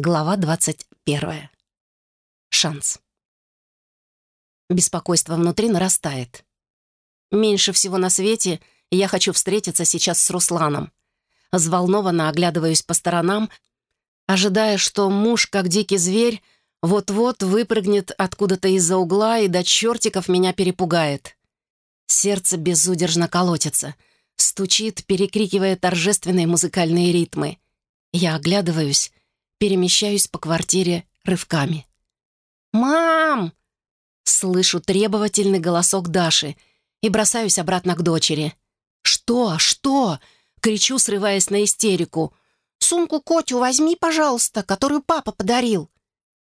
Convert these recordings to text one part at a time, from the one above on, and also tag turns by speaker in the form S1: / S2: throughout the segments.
S1: Глава 21. Шанс. Беспокойство внутри нарастает. Меньше всего на свете я хочу встретиться сейчас с Русланом. Взволнованно оглядываюсь по сторонам, ожидая, что муж, как дикий зверь, вот-вот выпрыгнет откуда-то из-за угла и до чертиков меня перепугает. Сердце безудержно колотится, стучит, перекрикивая торжественные музыкальные ритмы. Я оглядываюсь перемещаюсь по квартире рывками. «Мам!» Слышу требовательный голосок Даши и бросаюсь обратно к дочери. «Что? Что?» Кричу, срываясь на истерику. «Сумку Котю возьми, пожалуйста, которую папа подарил!»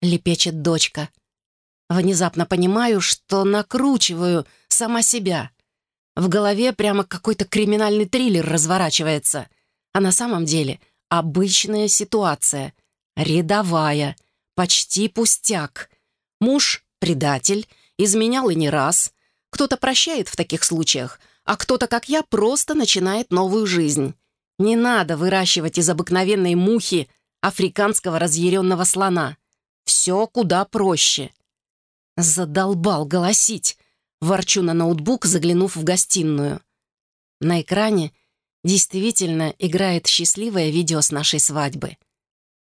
S1: Лепечет дочка. Внезапно понимаю, что накручиваю сама себя. В голове прямо какой-то криминальный триллер разворачивается. А на самом деле обычная ситуация — Рядовая. Почти пустяк. Муж — предатель, изменял и не раз. Кто-то прощает в таких случаях, а кто-то, как я, просто начинает новую жизнь. Не надо выращивать из обыкновенной мухи африканского разъяренного слона. Все куда проще. Задолбал голосить, ворчу на ноутбук, заглянув в гостиную. На экране действительно играет счастливое видео с нашей свадьбы.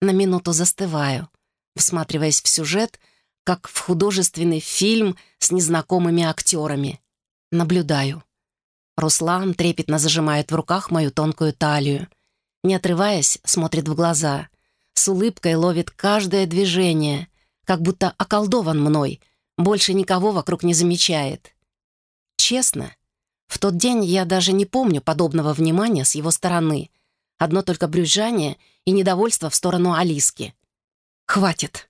S1: На минуту застываю, всматриваясь в сюжет, как в художественный фильм с незнакомыми актерами. Наблюдаю. Руслан трепетно зажимает в руках мою тонкую талию. Не отрываясь, смотрит в глаза. С улыбкой ловит каждое движение, как будто околдован мной, больше никого вокруг не замечает. Честно, в тот день я даже не помню подобного внимания с его стороны. Одно только брюзжание и недовольство в сторону Алиски. «Хватит!»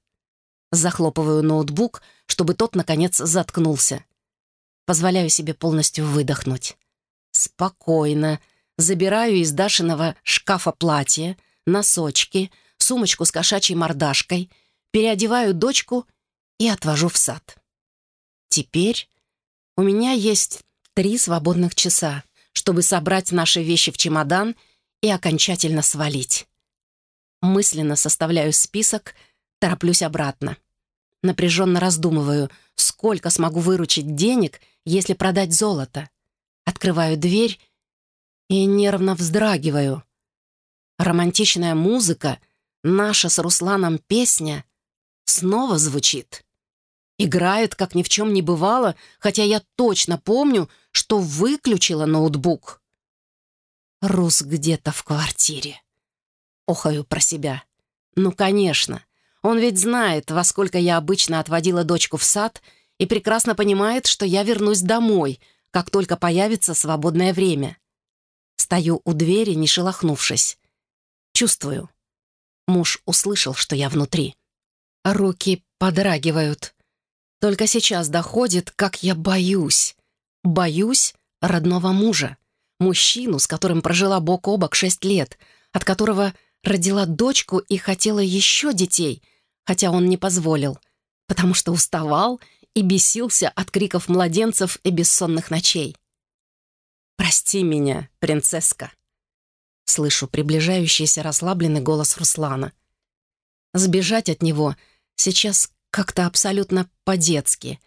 S1: Захлопываю ноутбук, чтобы тот, наконец, заткнулся. Позволяю себе полностью выдохнуть. Спокойно. Забираю из Дашиного шкафа платье, носочки, сумочку с кошачьей мордашкой, переодеваю дочку и отвожу в сад. Теперь у меня есть три свободных часа, чтобы собрать наши вещи в чемодан и окончательно свалить. Мысленно составляю список, тороплюсь обратно. Напряженно раздумываю, сколько смогу выручить денег, если продать золото. Открываю дверь и нервно вздрагиваю. Романтичная музыка, наша с Русланом песня, снова звучит. Играет, как ни в чем не бывало, хотя я точно помню, что выключила ноутбук. Рус где-то в квартире. Охаю про себя. Ну, конечно. Он ведь знает, во сколько я обычно отводила дочку в сад и прекрасно понимает, что я вернусь домой, как только появится свободное время. Стою у двери, не шелохнувшись. Чувствую. Муж услышал, что я внутри. Руки подрагивают. Только сейчас доходит, как я боюсь. Боюсь родного мужа. Мужчину, с которым прожила бок о бок шесть лет, от которого родила дочку и хотела еще детей, хотя он не позволил, потому что уставал и бесился от криков младенцев и бессонных ночей. «Прости меня, принцесска!» Слышу приближающийся расслабленный голос Руслана. Сбежать от него сейчас как-то абсолютно по-детски.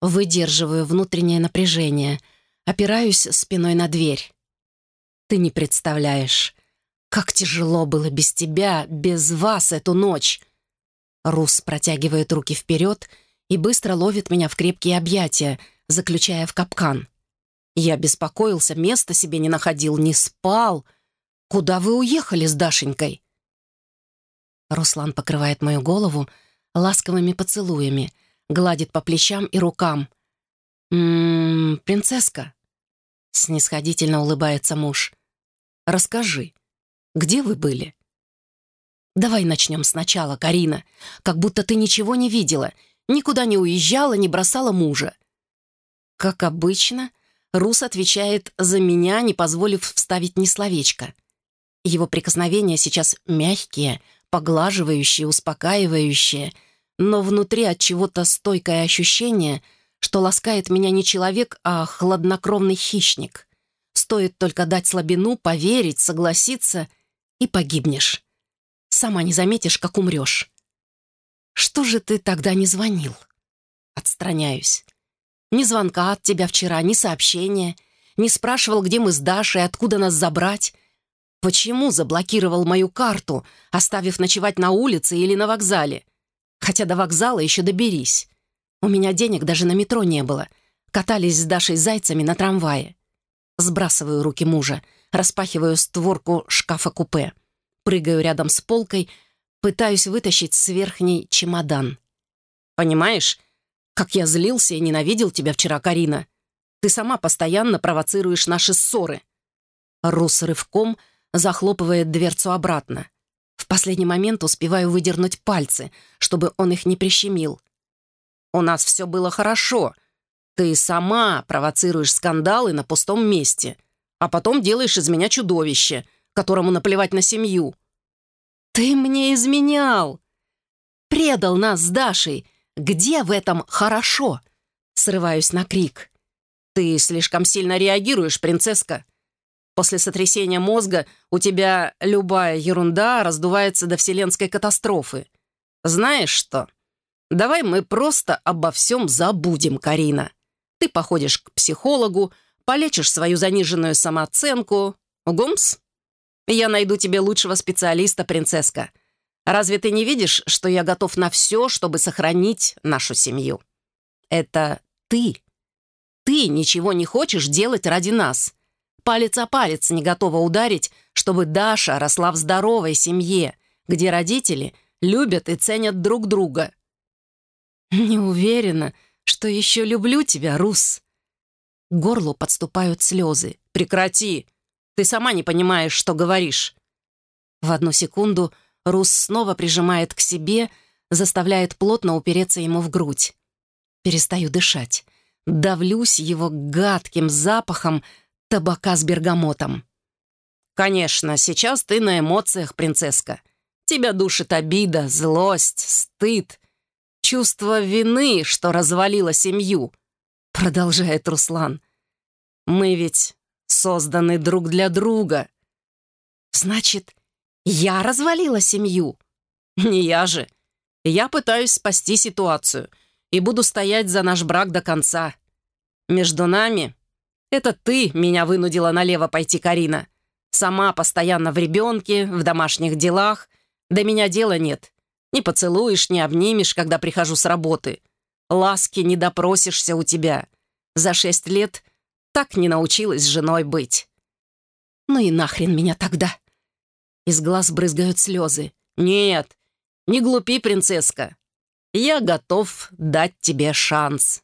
S1: Выдерживаю внутреннее напряжение, опираюсь спиной на дверь. Ты не представляешь, как тяжело было без тебя, без вас эту ночь!» Рус протягивает руки вперед и быстро ловит меня в крепкие объятия, заключая в капкан. Я беспокоился, места себе не находил, не спал. Куда вы уехали с Дашенькой? Руслан покрывает мою голову ласковыми поцелуями, гладит по плечам и рукам. «М-м, принцесска?» Снисходительно улыбается муж. «Расскажи, где вы были?» «Давай начнем сначала, Карина. Как будто ты ничего не видела, никуда не уезжала, не бросала мужа». Как обычно, Рус отвечает за меня, не позволив вставить ни словечко. Его прикосновения сейчас мягкие, поглаживающие, успокаивающие, но внутри от чего-то стойкое ощущение, что ласкает меня не человек, а хладнокровный хищник. Стоит только дать слабину, поверить, согласиться — и погибнешь. Сама не заметишь, как умрешь. Что же ты тогда не звонил? Отстраняюсь. Ни звонка от тебя вчера, ни сообщения, не спрашивал, где мы с Дашей, откуда нас забрать. Почему заблокировал мою карту, оставив ночевать на улице или на вокзале? Хотя до вокзала еще доберись. У меня денег даже на метро не было. Катались с Дашей зайцами на трамвае. Сбрасываю руки мужа, распахиваю створку шкафа-купе. Прыгаю рядом с полкой, пытаюсь вытащить с верхней чемодан. «Понимаешь, как я злился и ненавидел тебя вчера, Карина. Ты сама постоянно провоцируешь наши ссоры». Рус рывком захлопывает дверцу обратно. В последний момент успеваю выдернуть пальцы, чтобы он их не прищемил. «У нас все было хорошо. Ты сама провоцируешь скандалы на пустом месте, а потом делаешь из меня чудовище, которому наплевать на семью». «Ты мне изменял! Предал нас с Дашей! Где в этом хорошо?» Срываюсь на крик. «Ты слишком сильно реагируешь, принцесска. После сотрясения мозга у тебя любая ерунда раздувается до вселенской катастрофы. Знаешь что? Давай мы просто обо всем забудем, Карина. Ты походишь к психологу, полечишь свою заниженную самооценку. Гумс? Я найду тебе лучшего специалиста, принцесска. Разве ты не видишь, что я готов на все, чтобы сохранить нашу семью? Это ты. Ты ничего не хочешь делать ради нас. Палец о палец не готова ударить, чтобы Даша росла в здоровой семье, где родители любят и ценят друг друга. Не уверена, что еще люблю тебя, Рус. К горлу подступают слезы. Прекрати! Ты сама не понимаешь, что говоришь. В одну секунду Рус снова прижимает к себе, заставляет плотно упереться ему в грудь. Перестаю дышать. Давлюсь его гадким запахом, табака с бергамотом. «Конечно, сейчас ты на эмоциях, принцесска. Тебя душит обида, злость, стыд, чувство вины, что развалила семью», — продолжает Руслан. «Мы ведь созданы друг для друга». «Значит, я развалила семью?» «Не я же. Я пытаюсь спасти ситуацию и буду стоять за наш брак до конца. Между нами это ты меня вынудила налево пойти, Карина. Сама постоянно в ребенке, в домашних делах. До меня дела нет. Не поцелуешь, не обнимешь, когда прихожу с работы. Ласки не допросишься у тебя. За шесть лет так не научилась женой быть. Ну и нахрен меня тогда. Из глаз брызгают слезы. Нет, не глупи, принцесска. Я готов дать тебе шанс.